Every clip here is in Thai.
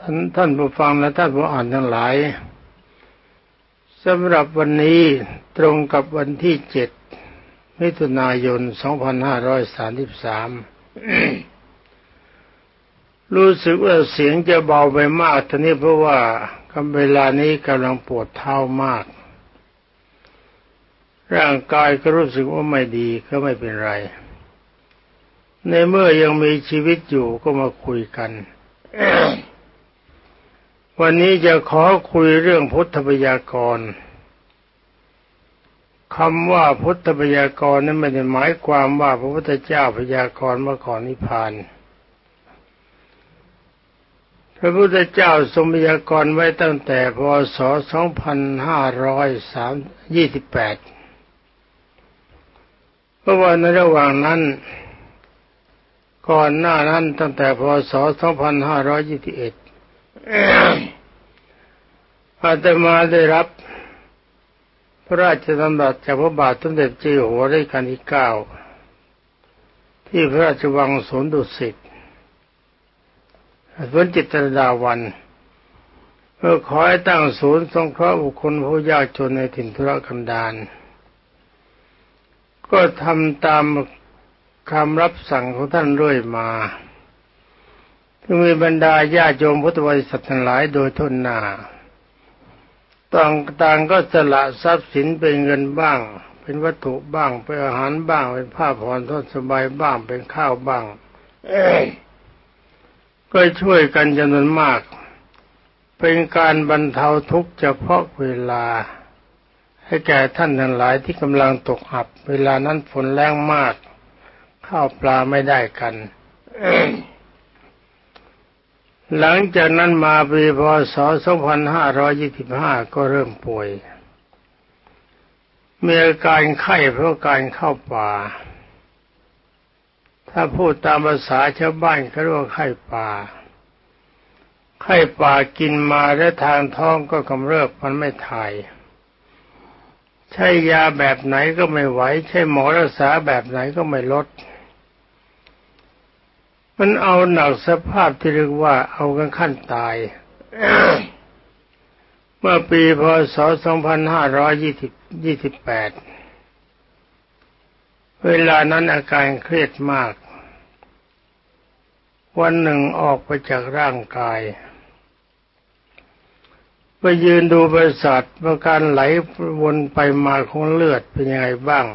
ท่านท่านผู้ฟังและท่านผู้อ่านทั้งหลายสำหรับวันนี้ตรงกับวันที่เจ็ดมิถุนายน 2533 รู้สึกว่าเสียงจะเบาไปมากทีนี้เพราะว่ากำเวลานี้กำลังปวดเท้ามาก ร่างกายก็รู้สึกว่าไม่ดีก็ไม่เป็นไร ในเมื่อยังมีชีวิตอยู่ก็มาคุยกัน วันนี้จะขอคุยเรื่องพุทธพยากรณ์คำว่าพุทธพยากรณ์นั้นไม่ได้หมายความว่าพระพุทธเจ้าพยากรณ์เมื่อก่อนนิพพาน พระพุทธเจ้าทรงพยากรณ์ไว้ตั้งแต่พศ 2528 เพราะว่าในระหว่างนั้น ก่อนหน้านั้นตั้งแต่พศ 2521 อาตมาได้รับ พระราชดำรัสจากพระบาทสมเด็จเจ้าอยู่หัวรัชกาลที่เก้าที่พระราชวังสวนดุสิตสวนจิตรดาวันเพื่อขอให้ตั้งศูนย์สงเคราะห์บุคคลผู้ยากจนในถิ่นทุรกันดารก็ทำตามคำรับสั่งของท่านเรื่อยมา มีบรรดาญาโยมพุทธบริษัททั้งหลายโดยทุนหน้าต่างต่างก็สละทรัพย์สินเป็นเงินบ้าง เป็นวัตถุบ้างเป็นอาหารบ้าง เป็นผ้าผ่อนทนสบายบ้างเป็นข้าวบ้างก็ช่วยกันจำนวนมาก เป็นการบรรเทาทุกข์เฉพาะเวลา ให้แก่ท่านทั้งหลายที่กำลังตกอับ เวลานั้นฝนแรงมาก ข้าวปลาไม่ได้กัน หลังจากนั้นมาปีพศ 2525 ก็เริ่มป่วยมีอาการไข้เพราะการเข้าป่า ถ้าพูดตามภาษาชาวบ้านเขาเรียกว่าไข้ป่า ไข้ป่ากินมาและทางท้องก็กำเริบมันไม่ถ่าย ใช้ยาแบบไหนก็ไม่ไหว ใช้หมอรักษาแบบไหนก็ไม่ลด มันเอาหนักสภาพที่เรียกว่าเอากันขั้นตาย เมื่อปีพศ 2528 เวลานั้นอาการเครียดมาก วันหนึ่งออกไปจากร่างกายไปยืนดูบริษัทว่าการไหลวนไปมาของเลือดเป็นยังไงบ้าง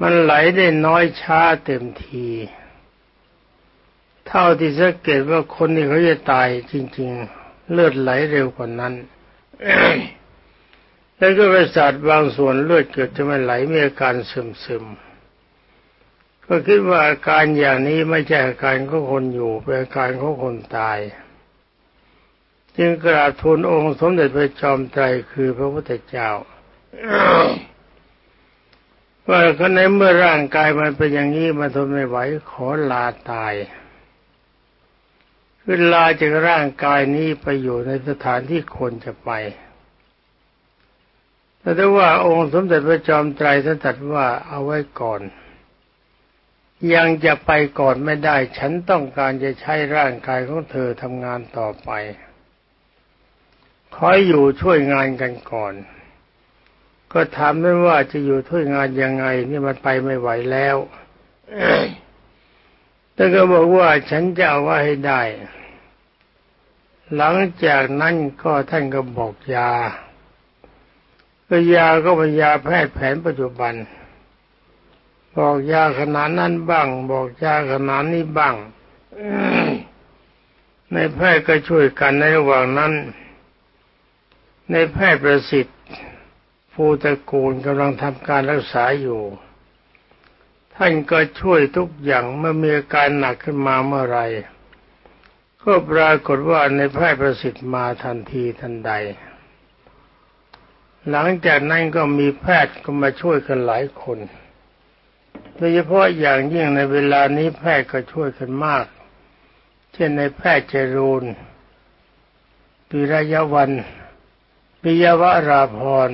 มันไหลได้น้อยช้าเต็มที เท่าที่สังเกตว่าคนนี้เขาจะตายจริง ๆ เลือดไหลเร็วกว่านั้นแล้วก็ประสาทบางส่วนเลือดเกิดจะไม่ไหลมีอาการซึมๆก็คิดว่าอาการอย่างนี้ไม่ใช่อาการของคนอยู่เป็นอาการของคนตาย จึงกราบทูลองค์สมเด็จพระจอมไตรคือพระพุทธเจ้าว่าคนในเมื่อร่างกายมันเป็นอย่างนี้มันทนไม่ไหวขอลาตาย เวลาจากร่างกายนี้ไปอยู่ในสถานที่ควรจะไป แต่ว่าองค์สมเด็จพระจอมไตรท่านตรัสว่าเอาไว้ก่อน ยังจะไปก่อนไม่ได้ ฉันต้องการจะใช้ร่างกายของเธอทำงานต่อไป คอยอยู่ช่วยงานกันก่อน ก็ถามไม่ว่าจะอยู่ช่วยงานยังไง นี่มันไปไม่ไหวแล้ว แต่ก็บอกว่าฉันจะเอาไว้ให้ได้ หลังจากนั้นก็ท่านก็บอกยาก็ยาก็เป็นยาแพทย์แผนปัจจุบัน บอกยาขนาดนั้นบ้าง บอกยาขนาดนี้บ้างในแพทย์ก็ช่วยกันในระหว่างนั้น ในแพทย์ประสิทธิ์ภูตะกูลกำลังทำการรักษาอยู่ ท่านก็ช่วยทุกอย่างเมื่อมีอาการหนักขึ้นมาเมื่อไรก็ปรากฏว่าในแพทย์ประสิทธิ์มาทันทีทันใด หลังจากนั้นก็มีแพทย์ก็มาช่วยกันหลายคนโดยเฉพาะอย่างยิ่งในเวลานี้แพทย์ก็ช่วยกันมาก เช่นในแพทย์เจรูนปิรยวันปิยวราพร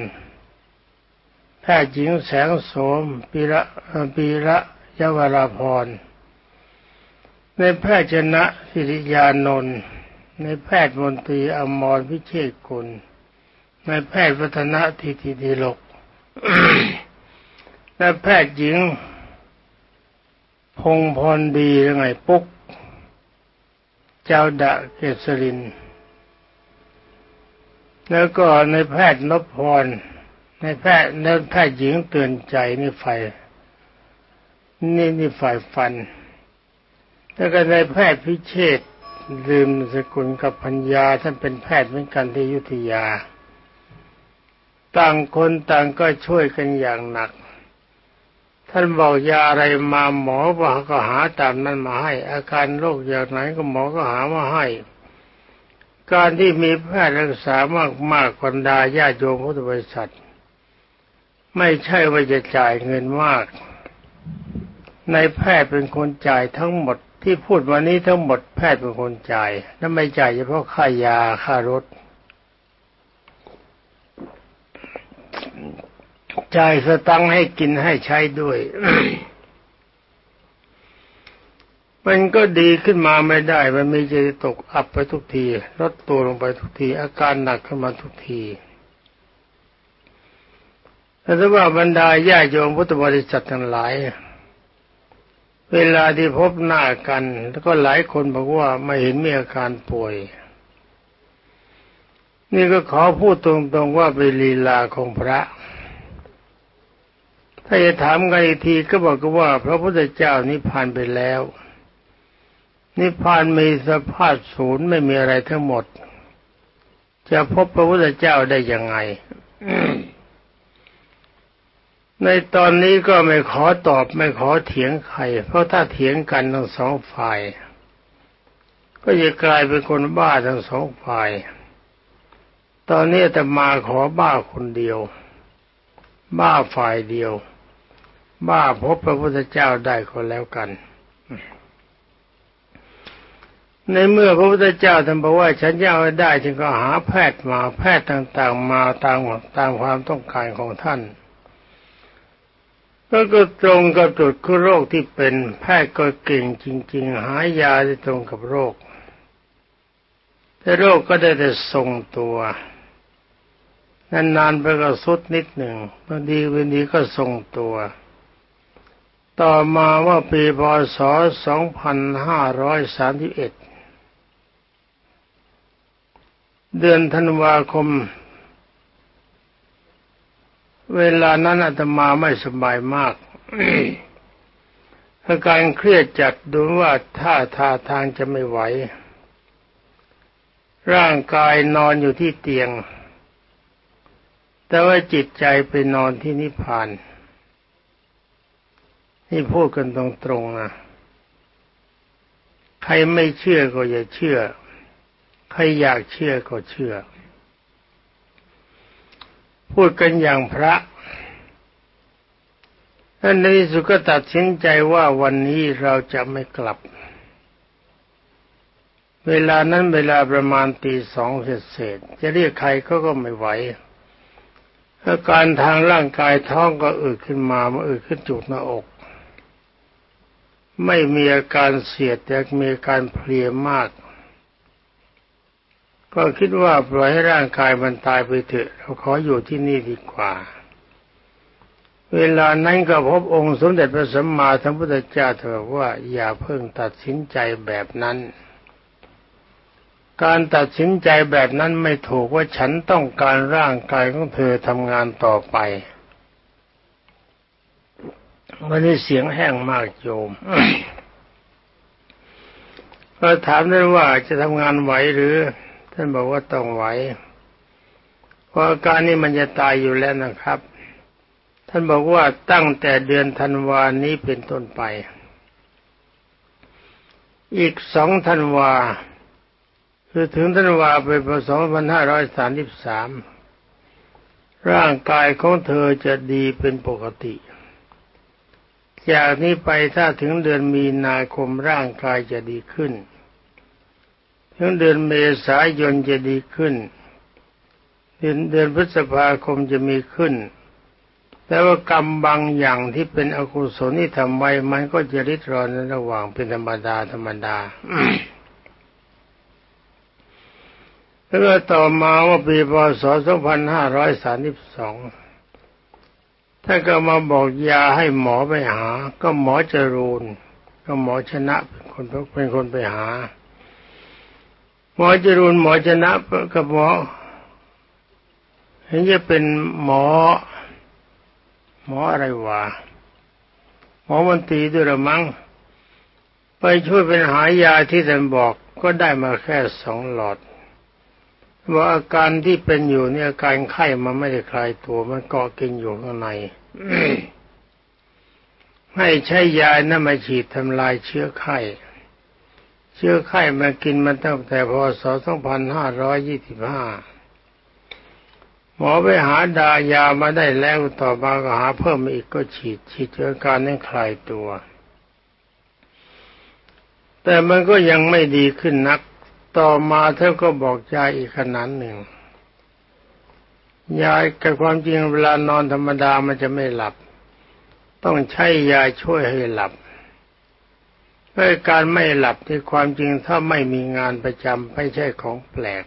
แพทย์หญิงแสงโสมปีระปีระยวราพร ในแพทย์ชนะสิริยานนท์ในแพทย์มนตรีอมรพิเชษกุล ในแพทย์วัฒนะทิติดีลกและแพทย์หญิง พงพรดีหรือไงปุ๊ก เจ้าดะเกษริน แล้วก็ในแพทย์นพพร ในแพทย์ในแพทย์หญิงเตือนใจนี่ไฟนี่นี่ฝ่ายฟัน แล้วก็ในแพทย์พิเชษลืมสกุลกับพัญญาท่านเป็นแพทย์เหมือนกันที่ยุธยา ต่างคนต่างก็ช่วยกันอย่างหนัก ท่านบอกยาอะไรมาหมอว่าก็หาตามนั้นมาให้ อาการโรคอย่างไหนก็หมอก็หามาให้ การที่มีแพทย์รักษามากมากคนดาญาโยมพุทธบริษัท ไม่ใช่ว่าจะจ่ายเงินมาก ในแพทย์เป็นคนจ่ายทั้งหมดที่พูดวันนี้ทั้งหมดแพทย์เป็นคนจ่ายนั่นไม่จ่ายเฉพาะค่ายาค่ารถจ่ายสตังค์ให้กินให้ใช้ด้วย มันก็ดีขึ้นมาไม่ได้ มันมีจะตกอับไปทุกทีลดตัวลงไปทุกที อาการหนักขึ้นมาทุกที แต่ว่าบรรดาญาโยมพุทธบริษัททั้งหลาย เวลาที่พบหน้ากัน แล้วก็หลายคนบอกว่าไม่เห็นมีอาการป่วย นี่ก็ขอพูดตรงๆว่าเป็นลีลาของพระ ถ้าจะถามกันอีกทีก็บอกว่า พระพุทธเจ้านิพพานไปแล้ว นิพพานมีสภาพศูนย์ไม่มีอะไรทั้งหมด จะพบพระพุทธเจ้าได้ยังไง ในตอนนี้ก็ไม่ขอตอบไม่ขอเถียงใคร เพราะถ้าเถียงกันทั้งสองฝ่าย ก็จะกลายเป็นคนบ้าทั้งสองฝ่าย ตอนนี้แต่มาขอบ้าคนเดียว บ้าฝ่ายเดียว บ้าพบพระพุทธเจ้าได้ก็แล้วกัน ในเมื่อพระพุทธเจ้าท่านบอกว่าฉันจะเอาได้ฉันก็หาแพทย์มาแพทย์ต่าง ๆ มาตามตามความต้องการของท่าน แล้วก็ตรงกับจุดคือโรคที่เป็นแพทย์ก็เก่งจริง ๆ หายาที่ตรงกับโรค แต่โรคก็ได้แต่ทรงตัวนานๆไปก็สุดนิดหนึ่งบางทีวันนี้ก็ทรงตัว ต่อมาว่าปีพศ 2531 เดือนธันวาคม เวลานั้นอาตมาไม่สบายมากอาการเครียดจัดดูว่าท่าทาทางจะไม่ไหว ร่างกายนอนอยู่ที่เตียง แต่ว่าจิตใจไปนอนที่นิพพานนี่พูดกันตรงๆนะใครไม่เชื่อก็อย่าเชื่อ ใครอยากเชื่อก็เชื่อ พูดกันอย่างพระท่านในที่สุดก็ตัดสินใจว่าวันนี้เราจะไม่กลับ เวลานั้นเวลาประมาณตีสองเศษจะเรียกใครเขาก็ไม่ไหวอาการทางร่างกายท้องก็อึขึ้นมามาอึขึ้นจุกหน้าอก ไม่มีอาการเสียดแต่มีอาการเพลียมาก ก็คิดว่าปล่อยให้ร่างกายมันตายไปเถอะเราขออยู่ที่นี่ดีกว่า เวลานั้นก็พบองค์สมเด็จพระสัมมาสัมพุทธเจ้าเถอะว่าอย่าเพิ่งตัดสินใจแบบนั้น การตัดสินใจแบบนั้นไม่ถูกว่าฉันต้องการร่างกายของเธอทำงานต่อไปวันนี้เสียงแห้งมากโยมก็ถามได้ว่าจะทำงานไหวหรือ ท่านบอกว่าต้องไหวเพราะอาการนี้มันจะตายอยู่แล้วนะครับ ท่านบอกว่าตั้งแต่เดือนธันวานี้เป็นต้นไป อีกสองธันวาคือถึงธันวาไปพศ2533ร่างกายของเธอจะดีเป็นปกติ จากนี้ไปถ้าถึงเดือนมีนาคมร่างกายจะดีขึ้น ถึงเดือนเมษายนจะดีขึ้น เดือนเดือนพฤษภาคมจะมีขึ้น แต่ว่ากรรมบางอย่างที่เป็นอกุศลที่ทำไว้มันก็จะริดรอนในระหว่างเป็นธรรมดาธรรมดาแล้วต่อมาว่าปีพศ 2532 ท่านก็มาบอกยาให้หมอไปหา ก็หมอจรูนก็หมอชนะเป็นคนเป็นคนไปหา หมอจรูนหมอชนะกับหมอเห็นจะเป็นหมอ หมออะไรวะหมอมันตีด้วยละมั้งไปช่วยเป็นหายาที่ท่านบอกก็ได้มาแค่สองหลอดว่าอาการที่เป็นอยู่เนี่ยอาการไข้มันไม่ได้คลายตัวมันเกาะกินอยู่ข้างในให้ใช้ยานั่นมาฉีดทำลายเชื้อไข้ เชื้อไข้มากินมันตั้งแต่พศ2525 หมอไปหาดายามาได้แล้วต่อมาก็หาเพิ่มอีกก็ฉีด ฉีดจนการนั้นคลายตัว แต่มันก็ยังไม่ดีขึ้นนัก ต่อมาเธอก็บอกยายอีกขนาดหนึ่ง ยายกับความจริงเวลานอนธรรมดามันจะไม่หลับ ต้องใช้ยาช่วยให้หลับ เพื่อการไม่หลับที่ความจริงถ้าไม่มีงานประจำไม่ใช่ของแปลก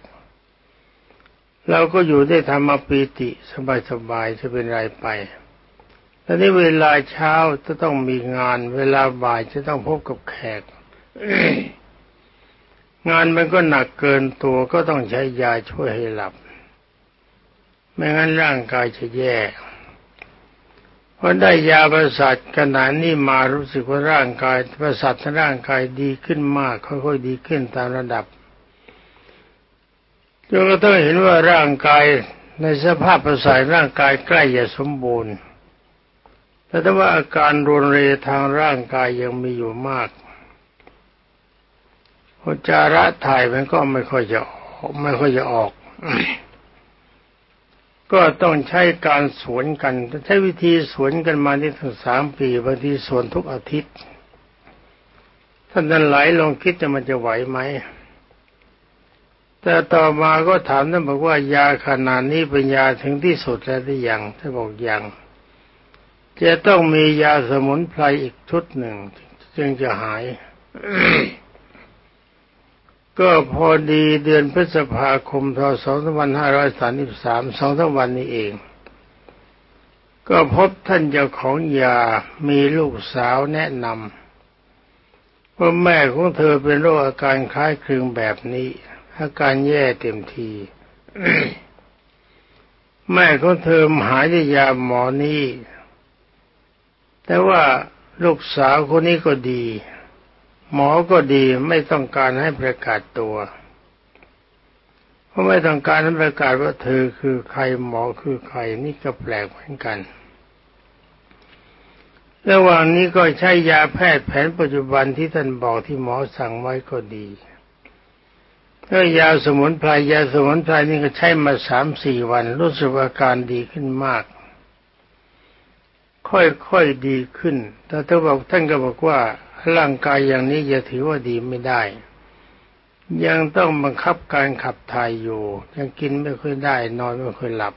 เราก็อยู่ได้ธรรมปีติสบายๆจะเป็นไรไปแต่นี้เวลาเช้าจะต้องมีงาน เวลาบ่ายจะต้องพบกับแขกงานมันก็หนักเกินตัวก็ต้องใช้ยาช่วยให้หลับ ไม่งั้นร่างกายจะแย่ พอได้ยาประสาทขนาดนี้มารู้สึกว่าร่างกายประสาทร่างกายดีขึ้นมาก ค่อยๆดีขึ้นตามระดับจนก็ต้องเห็นว่าร่างกายในสภาพประสาทร่างกายใกล้จะสมบูรณ์แต่ถ้าว่าอาการรุนแรงทางร่างกายยังมีอยู่มากอุจจาระถ่ายมันก็ไม่ค่อยจะไม่ค่อยจะออก ก็ต้องใช้การสวนกัน ใช้วิธีสวนกันมาที่ถึงสามปีบางทีสวนทุกอาทิตย์ ท่านนั้นไหลลองคิดจะมันจะไหวไหม แต่ต่อมาก็ถามท่านบอกว่ายาขนาดนี้เป็นยาถึงที่สุดแล้วหรือยังท่านบอกยัง จะต้องมียาสมุนไพรอีกชุดหนึ่ง จึงจะหาย ก็พอดีเดือนพฤษภาคมพศ2533สองสามวันนี้เอง ก็พบท่านเจ้าของยามีลูกสาวแนะนำว่าแม่ของเธอเป็นโรคอาการคล้ายคลึงแบบนี้ อาการแย่เต็มที แม่ของเธอหายด้วยยาหมอนี้แต่ว่าลูกสาวคนนี้ก็ดี หมอก็ดีไม่ต้องการให้ประกาศตัวเพราะไม่ต้องการให้ประกาศว่าเธอคือใครหมอคือใครนี่ก็แปลกเหมือนกันระหว่างนี้ก็ใช้ยาแพทย์แผนปัจจุบันที่ท่านบอกที่หมอสั่งไว้ก็ดีถ้ายาสมุนไพรยาสมุนไพรนี่ก็ใช้มาสามสี่วัน รู้สึกอาการดีขึ้นมาก ค่อยๆดีขึ้นแต่ท่านบอกท่านก็บอกว่า ร่างกายอย่างนี้จะถือว่าดีไม่ได้ ยังต้องบังคับการขับถ่ายอยู่ ยังกินไม่ค่อยได้ นอนไม่ค่อยหลับ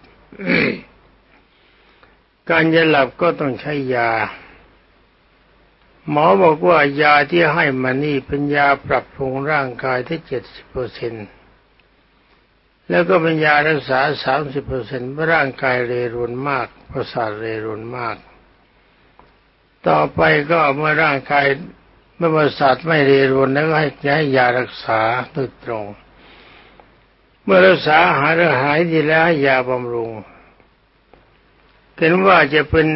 การจะหลับก็ต้องใช้ยา หมอบอกว่ายาที่ให้มานี่เป็นยาปรับปรุงร่างกายที่เจ็ดสิบเปอร์เซ็นต์แล้วก็เป็นยารักษาสามสิบเปอร์เซ็นต์ร่างกายเรรุนมาก ประสาทเรรุนมาก ต่อไปก็เมื่อร่างกาย เมื่อประสาทไม่เรรุนแล้วก็ให้ให้ยารักษาโดยตรง เมื่อรักษาหายหายดีแล้วให้ยาบำรุงเห็นว่าจะเป็น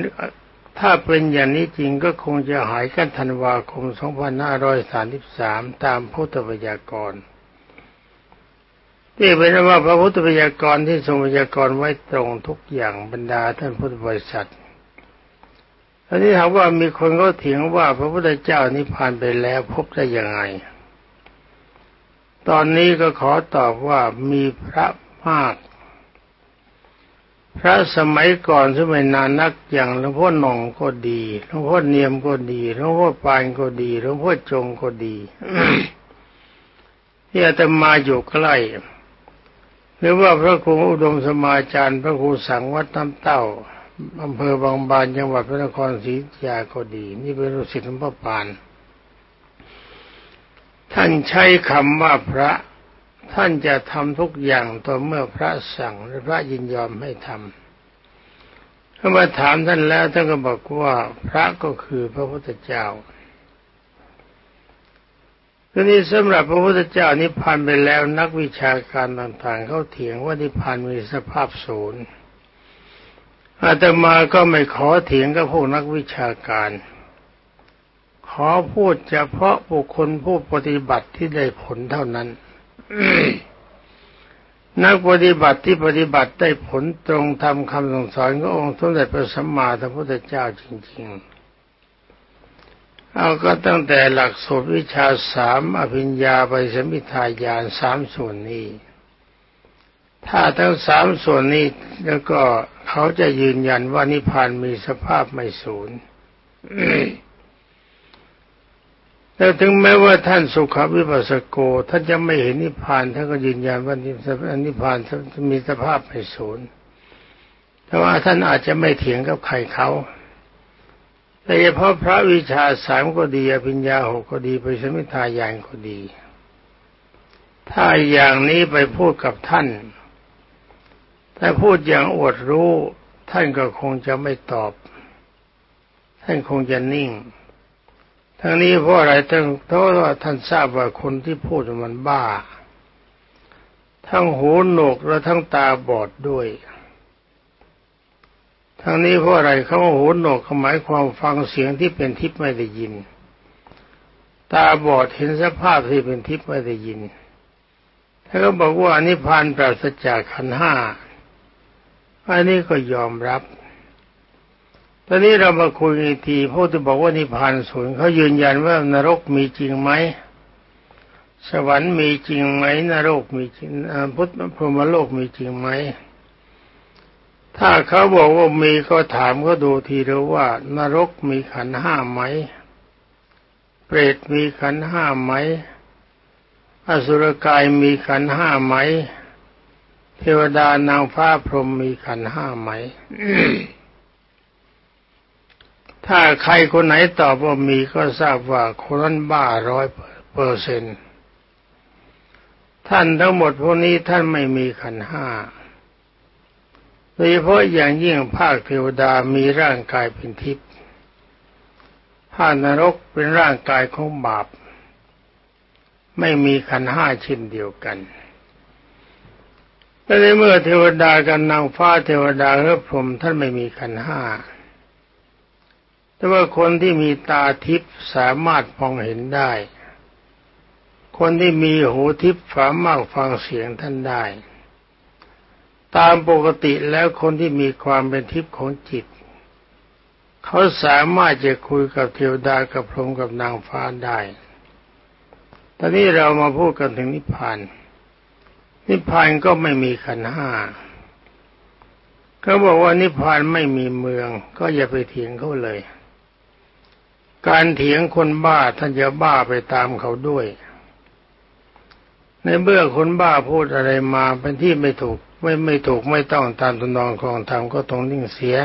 ถ้าเป็นอย่างนี้จริงก็คงจะหายกันธันวาคม 2533 ตามพุทธบัญญัติกรที่เป็นว่าพระพุทธบัญญัติกรที่ทรงบัญญัติกรไว้ตรงทุกอย่างบรรดาท่านพุทธบริษัท อันนี้ถามว่ามีคนก็เถียงว่าพระพุทธเจ้านิพพานไปแล้วพบได้ยังไง ตอนนี้ก็ขอตอบว่ามีพระมาก พระสมัยก่อนสมัยนานนักอย่างหลวงพ่อหน่องก็ดีหลวงพ่อเนียมก็ดีหลวงพ่อปานก็ดีหลวงพ่อจงก็ดีที่อาตมาอยู่ใกล้หรือว่าพระครูอุดมสมาจารย์ พระครูสังวัดน้ำเต้า อำเภอบางบานจังหวัดพระนครศรีอยุธยาก็ดี นี่เป็นลูกศิษย์หลวงพ่อปาน ท่านใช้คำว่าพระ ท่านจะทำทุกอย่างต่อเมื่อพระสั่งหรือพระยินยอมให้ทำเมื่อมาถามท่านแล้วท่านก็บอกว่าพระก็คือพระพุทธเจ้าทีนี้สำหรับพระพุทธเจ้านิพพานไปแล้วนักวิชาการต่างๆเขาเถียงว่านิพพานมีสภาพศูนย์ อาตมาก็ไม่ขอเถียงกับพวกนักวิชาการ ขอพูดเฉพาะบุคคลผู้ปฏิบัติที่ได้ผลเท่านั้น นักปฏิบัติที่ปฏิบัติได้ผลตรงทำคำสั่งสอนขององค์สมเด็จพระสัมมาสัมพุทธเจ้าจริง ๆเอาก็ตั้งแต่หลักสูตรวิชาสามอภิญญาไปสมิทายานสามส่วนนี้ ถ้าทั้งสามส่วนนี้แล้วก็เขาจะยืนยันว่านิพพานมีสภาพไม่สูญแต่ถึงแม้ว่าท่านสุขวิปัสสโกท่านจะไม่เห็นนิพพานท่านก็ยืนยันว่านิพพานมีสภาพไม่สูญแต่ว่าท่านอาจจะไม่เถียงกับใครเขาแต่เฉพาะพระวิชาสามก็ดีอภิญญาหกก็ดีไปสมิทายานก็ดี ถ้าอย่างนี้ไปพูดกับท่าน ถ้าพูดอย่างอวดรู้ ท่านก็คงจะไม่ตอบ ท่านคงจะนิ่ง ทั้งนี้เพราะอะไรทั้งเพราะว่าท่านทราบว่าคนที่พูดมันบ้า ทั้งหูหนวกและทั้งตาบอดด้วย ทั้งนี้เพราะอะไรเขาหูหนวกหมายความฟังเสียงที่เป็นทิพย์ไม่ได้ยิน ตาบอดเห็นสภาพที่เป็นทิพย์ไม่ได้ยินถ้าก็บอกว่านิพพานปราศจากขันห้า อันนี้ก็ยอมรับ ตอนนี้เรามาคุยอีกทีพวกที่บอกว่านิพพานสูญเขายืนยันว่านรกมีจริงไหมสวรรค์มีจริงไหมนรกมีจริงพุทธพรหมโลกมีจริงไหมถ้าเขาบอกว่ามีก็ถามก็ดูทีเดียวว่านรกมีขันห้าไหม เปรตมีขันห้าไหม อสุรกายมีขันห้าไหม เทวดานางฟ้าพรหมมีขันห้าไหม ถ้าใครคนไหนตอบว่ามีก็ทราบว่าคนนั้นบ้าร้อยเปอร์เซนต์ท่านทั้งหมดพวกนี้ท่านไม่มีขันห้าโดยเฉพาะอย่างยิ่งภาคเทวดามีร่างกายเป็นทิพย์ภาคนรกเป็นร่างกายของบาป ไม่มีขันห้าเช่นเดียวกัน แต่ในเมื่อเทวดากับนางฟ้าเทวดาและพรหมท่านไม่มีขันห้าแต่ว่าคนที่มีตาทิพย์สามารถมองเห็นได้ คนที่มีหูทิพย์สามารถฟังเสียงท่านได้ ตามปกติแล้วคนที่มีความเป็นทิพย์ของจิต เขาสามารถจะคุยกับเทวดากับพรหมกับนางฟ้าได้ ตอนนี้เรามาพูดกันถึงนิพพาน นิพพานก็ไม่มีขันห้าเขาบอกว่านิพพานไม่มีเมือง ก็อย่าไปเถียงเขาเลย การเถียงคนบ้าท่านจะบ้าไปตามเขาด้วย ในเมื่อคนบ้าพูดอะไรมาเป็นที่ไม่ถูกไม่ไม่ถูกไม่ต้องตามตนองของธรรมก็ต้องนิ่งเสีย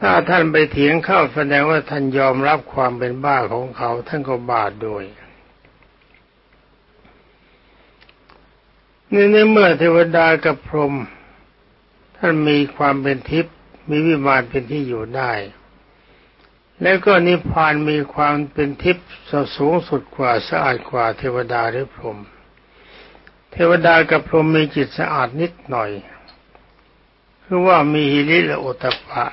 ถ้าท่านไปเถียงเข้าแสดงว่าท่านยอมรับความเป็นบ้าของเขา ท่านก็บาดด้วย นี่ในเมื่อเทวดากับพรหมท่านมีความเป็นทิพย์มีวิมานเป็นที่อยู่ได้ แล้วก็นิพพานมีความเป็นทิพย์สูงสุดกว่าสะอาดกว่าเทวดาหรือพรหมเทวดากับพรหมมีจิตสะอาดนิดหน่อยคือว่ามีหิริและโอตปะ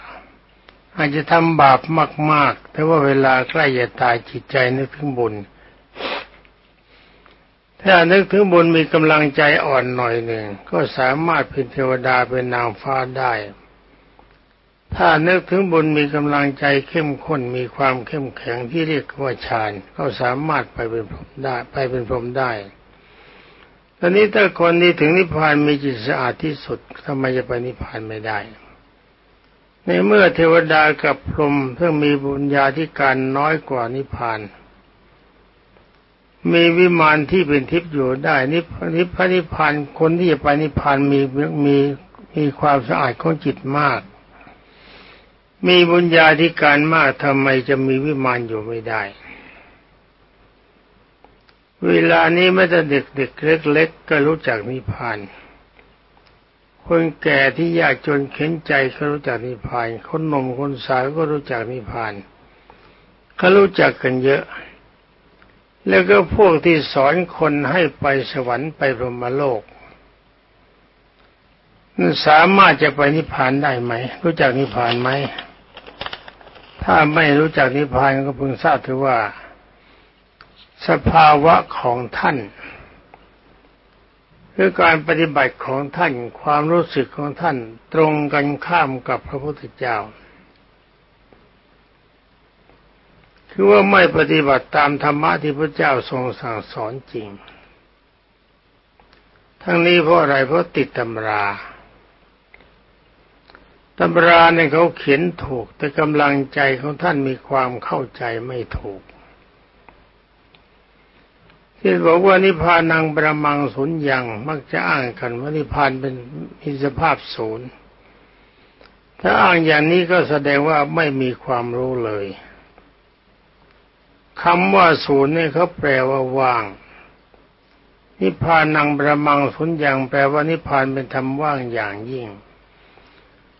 อาจจะทำบาปมาก ๆ แต่ว่าเวลาใกล้จะตายจิตใจนึกถึงบุญ ถ้านึกถึงบุญมีกำลังใจอ่อนหน่อยหนึ่งก็สามารถเป็นเทวดาเป็นนางฟ้าได้ ถ้านึกถึงบุญมีกำลังใจเข้มข้นมีความเข้มแข็งที่เรียกว่าฌานก็สามารถไปเป็นพรหมได้ไปเป็นพรหมได้ตอนนี้ถ้าคนที่ถึงนิพพานมีจิตสะอาดที่สุดทำไมจะไปนิพพานไม่ได้ ในเมื่อเทวดากับพรหมเพิ่งมีบุญญาธิการน้อยกว่านิพพาน มีวิมานที่เป็นทิพย์อยู่ได้นิพนิพนิพพานคนที่จะไปนิพพานมีมีมีความสะอาดของจิตมาก มีบุญญาธิการมากทำไมจะมีวิมานอยู่ไม่ได้ เวลานี้ไม่แต่เด็กๆเล็กๆก็รู้จักนิพพานคนแก่ที่ยากจนเข็นใจก็รู้จักนิพพานคนหนุ่มคนสาวก็รู้จักนิพพานเขารู้จักกันเยอะ แล้วก็พวกที่สอนคนให้ไปสวรรค์ไปพรหมโลกสามารถจะไปนิพพานได้ไหม รู้จักนิพพานไหม ถ้าไม่รู้จักนิพพานก็พึงทราบถือว่า สภาวะของท่านคือการปฏิบัติของท่านความรู้สึกของท่านตรงกันข้ามกับพระพุทธเจ้า คือว่าไม่ปฏิบัติตามธรรมะที่พระเจ้าทรงสั่งสอนจริง ทั้งนี้เพราะอะไรเพราะติดตำราตำราเนี่ยเขาเขียนถูก แต่กำลังใจของท่านมีความเข้าใจไม่ถูกที่บอกว่านิพพานังประมังศูนย์ยังมักจะอ้างกันว่านิพพานเป็นมีสภาพศูนย์ถ้าอ้างอย่างนี้ก็แสดงว่าไม่มีความรู้เลย คำว่าศูนย์เนี่ยเขาแปลว่าว่าง นิพพานังประมังศูนย์ยังแปลว่านิพพานเป็นธรรมว่างอย่างยิ่ง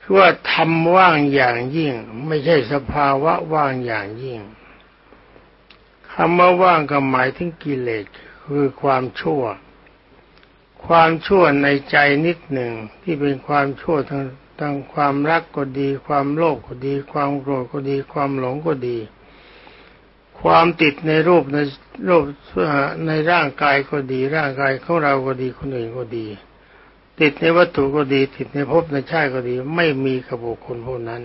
คือว่าทำว่างอย่างยิ่ง ไม่ใช่สภาวะว่างอย่างยิ่งคำว่าว่างก็หมายถึงกิเลสคือความชั่ว ความชั่วในใจนิดหนึ่งที่เป็นความชั่วทั้งทั้งความรักก็ดี ความโลภก็ดี ความโกรธก็ดี ความหลงก็ดี ความติดในรูปในรูปในร่างกายก็ดี ร่างกายของเราก็ดีคนอื่นก็ดี ติดในวัตถุก็ดี ติดในภพในชาติก็ดี ไม่มีกับบุคคลพวกนั้น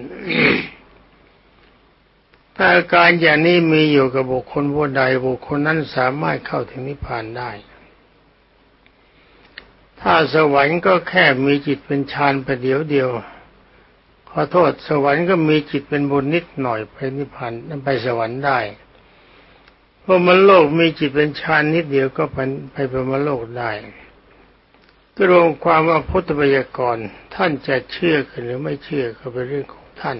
ถ้าอาการอย่างนี้มีอยู่กับบุคคลผู้ใดบุคคลนั้นสามารถเข้าถึงนิพพานได้ ถ้าสวรรค์ก็แค่มีจิตเป็นฌานไปเดียวเดียว ขอโทษสวรรค์ก็มีจิตเป็นบุญนิดหน่อยไปนิพพานนั้นไปสวรรค์ได้ พรหมโลกมีจิตเป็นฌานนิดเดียวก็ไปไปพรหมโลกได้ก็รวมความว่าพุทธบัญญักรท่านจะเชื่อกันหรือไม่เชื่อก็เป็นเรื่องของท่าน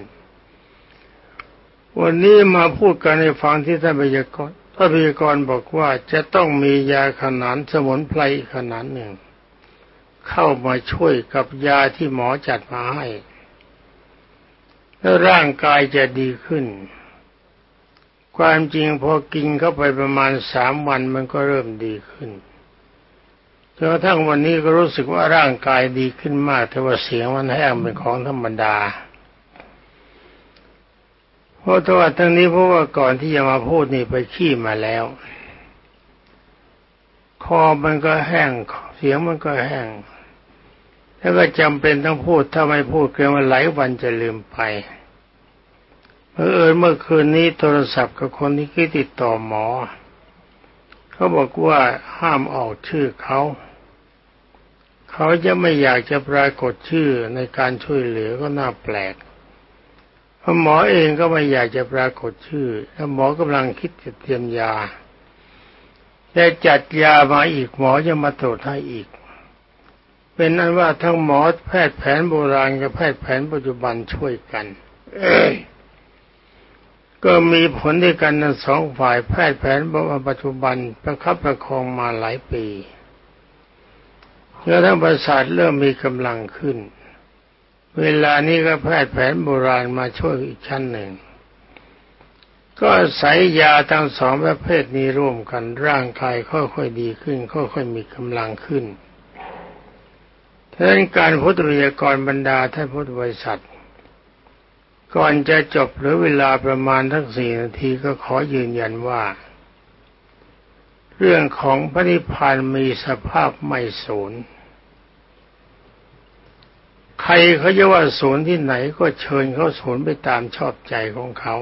วันนี้มาพูดกันในฟังที่ท่านบัญญักรท่านบัญญักรบอกว่าจะต้องมียาขนานสมุนไพรขนาดหนึ่ง เข้ามาช่วยกับยาที่หมอจัดมาให้แล้วร่างกายจะดีขึ้น ความจริงพอกินเข้าไปประมาณสามวันมันก็เริ่มดีขึ้นจนกระทั่งวันนี้ก็รู้สึกว่าร่างกายดีขึ้นมากแต่ว่าเสียงมันแห้งเป็นของธรรมดา เพราะตัวทั้งนี้เพราะว่าก่อนที่จะมาพูดนี่ไปขี้มาแล้ว คอมันก็แห้งเสียงมันก็แห้งแล้วก็จำเป็นต้องพูดถ้าไม่พูดเกินวันหลายวันจะลืมไป เมื่อเอิญเมื่อคืนนี้โทรศัพท์กับคนที่คิดติดต่อหมอ เขาบอกว่าห้ามออกชื่อเขาเขาจะไม่อยากจะปรากฏชื่อในการช่วยเหลือก็น่าแปลกเพราะหมอเองก็ไม่อยากจะปรากฏชื่อแล้วหมอกำลังคิดจะเตรียมยาแต่จัดยามาอีกหมอจะมาตรวจให้อีก เป็นนั้นว่าทั้งหมอแพทย์แผนโบราณกับแพทย์แผนปัจจุบันช่วยกัน ก็มีผลด้วยกันทั้งสองฝ่ายแพทย์แผนปัจจุบันประคับประคองมาหลายปีแล้วทั้งประสาทเริ่มมีกำลังขึ้น เวลานี้ก็แพทย์แผนโบราณมาช่วยอีกชั้นหนึ่ง ก็ใส่ยาทั้งสองประเภทนี้ร่วมกันร่างกายค่อยๆดีขึ้น ค่อยๆมีกำลังขึ้นท่านการพุทธวิทยากรบรรดาท่านพุทธบริษัท ก่อนจะจบหรือเวลาประมาณทั้งสี่นาทีก็ขอยืนยันว่า เรื่องของพระนิพพานมีสภาพไม่สูญใครเขาจะว่าศูนย์ที่ไหนก็เชิญเขาศูนย์ไปตามชอบใจของเขา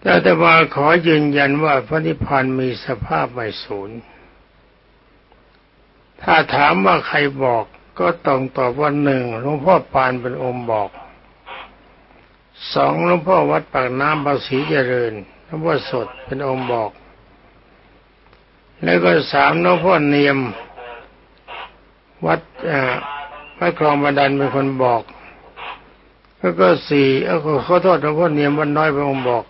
แต่แต่มาขอยืนยันว่าพระนิพพานมีสภาพไม่สูญถ้าถามว่าใครบอกก็ต้องตอบว่าหนึ่งหลวงพ่อปานเป็นองค์บอก สองหลวงพ่อวัดปากน้ำภาษีเจริญหลวงพ่อสดเป็นองค์บอก แล้วก็สามหลวงพ่อเนียม วัดวัดคลองบันดันเป็นคนบอก แล้วก็สี่เออขอโทษหลวงพ่อเนียมวันน้อยพระองค์บอก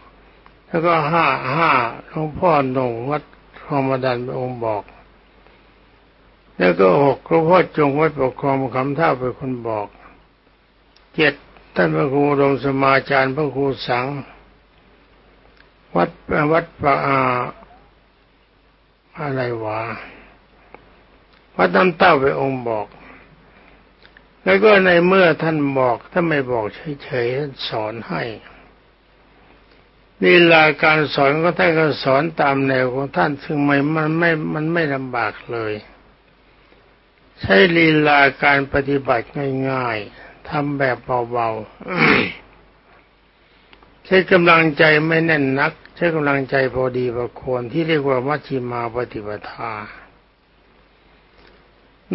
แล้วก็ห้าห้าหลวงพ่อหนงวัดคลองมาดันพระองค์บอก แล้วก็หกหลวงพ่อจงวัดปกครองคำท่าเป็นคนบอกเจ็ด ท่านพระครูรมสมาจารย์พระครูสัง วัดวัดปะอาอะไรวะวัดน้ำเต้าไปองค์บอก แล้วก็ในเมื่อท่านบอกถ้าไม่บอกเฉยๆท่านสอนให้ลีลาการสอนก็ท่านก็สอนตามแนวของท่านซึ่งไม่มันไม่มันไม่ลำบากเลย ใช้ลีลาการปฏิบัติง่ายๆ ทำแบบเบาๆใช้กำลังใจไม่แน่นนัก ใช้กำลังใจพอดีประควรที่เรียกว่ามัชฌิมาปฏิปทา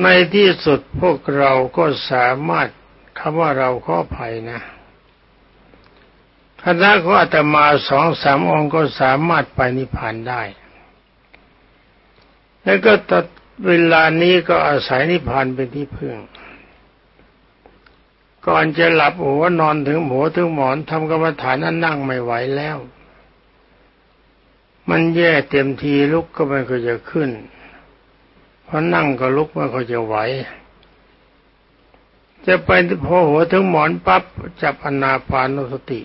ในที่สุดพวกเราก็สามารถคำว่าเราขอภัยนะคณะของอาตมาสองสามองค์ก็สามารถไปนิพพานได้ แล้วก็ตัดเวลานี้ก็อาศัยนิพพานเป็นที่พึ่ง ก่อนจะหลับหัวนอนถึงหัวถึงหมอนทำกรรมฐานนั้นนั่งไม่ไหวแล้ว มันแย่เต็มทีลุกก็ไม่ก็จะขึ้นพอนั่งก็ลุกไม่ค่อยจะไหว จะไปพอหัวถึงหมอนปั๊บจับอนาปานสติ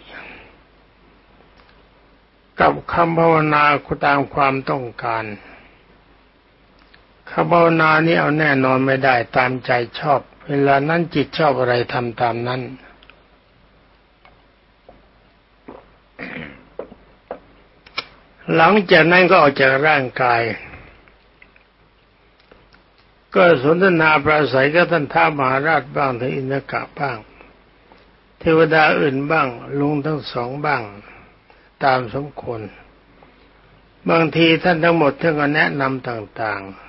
กับคำภาวนาตามความต้องการคำภาวนานี้เอาแน่นอนไม่ได้ตามใจชอบ เวลานั้นจิตชอบอะไรทำตามนั้น หลังจากนั้นก็ออกจากร่างกาย ก็สนทนาปราศัยกับท่านท้ามหาราชบ้างถึงอินทกะบ้าง เทวดาอื่นบ้าง ลุงทั้งสองบ้าง ตามสมควรบางทีท่านทั้งหมดท่านก็แนะนำต่าง ๆ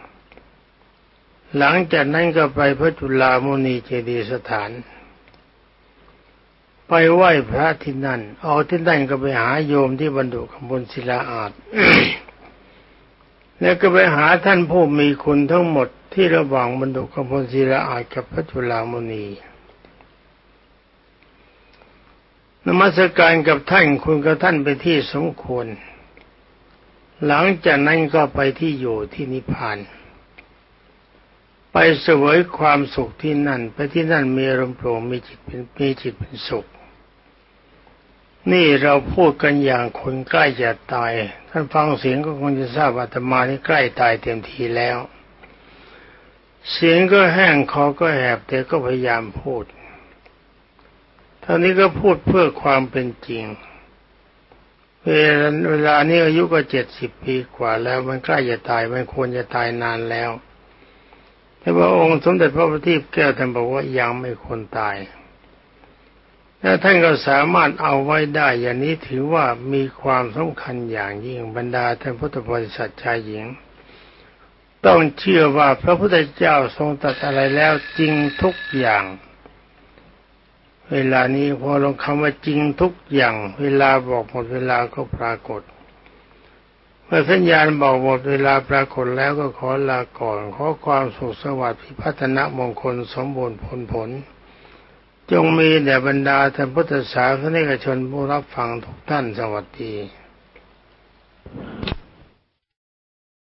หลังจากนั้นก็ไปพระจุลามุนีเจดีสถาน ไปไหว้พระที่นั่นออกที่นั่นก็ไปหาโยมที่บรรดุขบวนศิลาอาจแล้วก็ไปหาท่านผู้มีคุณทั้งหมดที่ระหว่างบรรดุกพลศิลาอาจกับพระจุลามณีนมัสการกับท่านคุณกับท่านไปที่สมควร หลังจากนั้นก็ไปที่อยู่ที่นิพพาน ไปเสวยความสุขที่นั่น ไปที่นั่นมีอารมณ์โปร่งมีจิตเป็นมีจิตเป็นสุข นี่เราพูดกันอย่างคนใกล้จะตาย ท่านฟังเสียงก็คงจะทราบว่าธรรมานี่ใกล้ตายเต็มทีแล้ว เสียงก็แห้งคอก็แหบแต่ก็พยายามพูดท่านี้ก็พูดเพื่อความเป็นจริงเวลาเวลานี้อายุก็เจ็ดสิบปีกว่าแล้วมันใกล้จะตายมันควรจะตายนานแล้ว แต่ว่าองค์สมเด็จพระบัณฑิตแก้วท่านบอกว่ายังไม่ควรตายและท่านก็สามารถเอาไว้ได้อย่างนี้ถือว่ามีความสำคัญอย่างยิ่งบรรดาท่านพุทธบริษัทชายหญิง ต้องเชื่อว่าพระพุทธเจ้าทรงตรัสอะไรแล้วจริงทุกอย่าง เวลานี้พอลงคำว่าจริงทุกอย่าง เวลาบอกหมดเวลาก็ปรากฏ มื่อสัญญาณบอกหมดเวลาปรากฏแล้วก็ขอลาก่อน ขอความสุขสวัสดิ์พิพัฒนมงคลสมบูรณ์ผลผล จงมีแด่บรรดาท่านพุทธศาสนิกชนผู้รับฟังทุกท่านสวัสดี